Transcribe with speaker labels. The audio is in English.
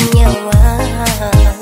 Speaker 1: in your world.